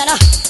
Kymmenenä. Ja